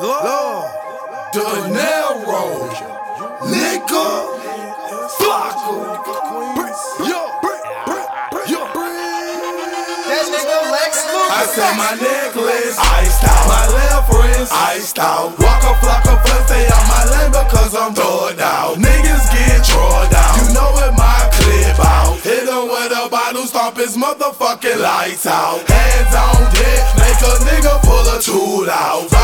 Lord, De Niro, nigga, Flocka, yo. I said my necklace, iced out, my left wrist, iced out. Walk a flock of fun, stay out my lane because I'm thugged out. Niggas get trolled out, you know it my clip out. Hit him with a bottle, stomp his motherfucking lights out. Hands on deck, make a nigga pull a tool out.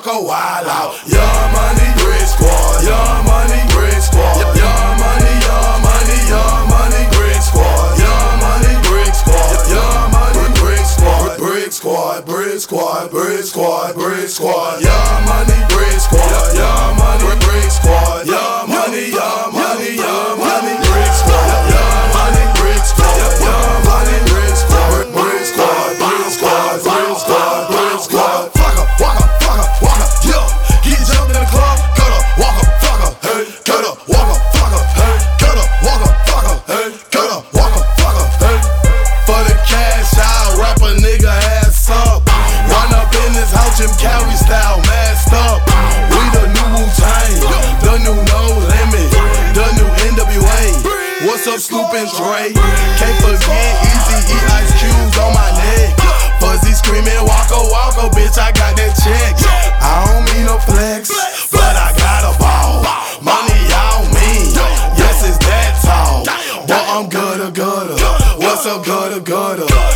Walk a wild out. Young money, brick squad. Young money, brick squad. Young money, young money, young money, brick squad. Young money, brick squad. Young money, brick squad. Brick squad, brick squad, brick squad, brick squad. Young money, brick squad. Young money, brick squad. Young money, young What's up, Snoop and Dre? Can't forget Easy E Ice Cubes on my neck. Fuzzy screaming, Waka Waka, bitch, I got that check. I don't mean to flex, but I got a ball. Money on me, yes, it's that tall. But I'm Gudda Gudda. What's up, Gudda Gudda?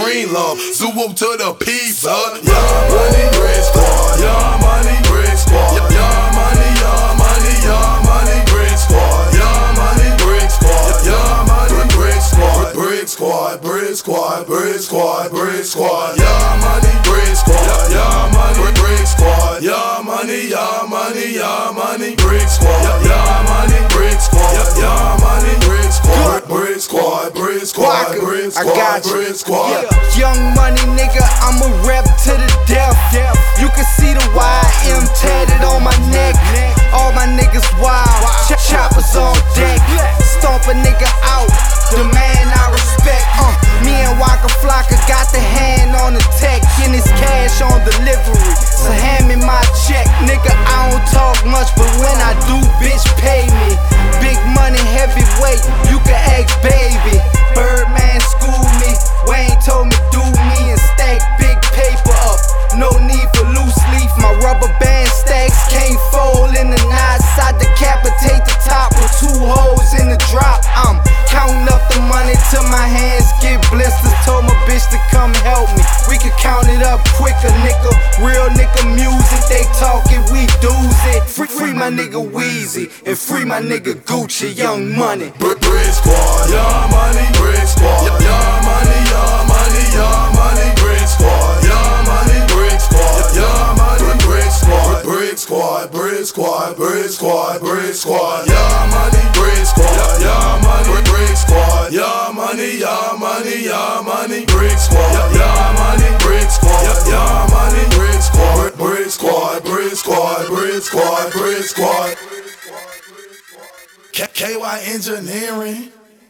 Green love. Zoo up to the pizza. Young money, brick squad. Young money, brick squad. Young money, young money, young money, brick squad. Young money, brick squad. Young money, brick squad. Brick squad, brick squad, brick squad, brick squad. Young money, brick squad. Young money, brick squad. Young money, young money, young money, brick squad. Squad, brick squad, I got you. brick squad. Yeah. Young money nigga, I'm a rep to the death. You can see the YM tatted on my neck. All my niggas wild, Ch- choppers on deck. Stomp a nigga out, the man I respect. Uh, me and Waka Flocka got the hand on the tech, and it's cash on delivery. So hand me my check, nigga. I don't talk much, but when I do, bitch, pay me. Big money, heavyweight, you can ask baby. Till my hands get blisters. Told my bitch to come help me. We could count it up quicker, nigga. Real nigga music, they talking, we do's it. Free, free my nigga Weezy and free my nigga Gucci, Young Money. Brick, brick squad, young money, brick squad, young money, young money, young money, brick squad, young money, brick squad, young money, brick squad, brick squad, brick squad, brick squad, brick squad, money, young money, young money, brick squad, young money, brick squad, young money, brick squad, brick squad, brick squad, brick squad, brick squad. KY Engineering.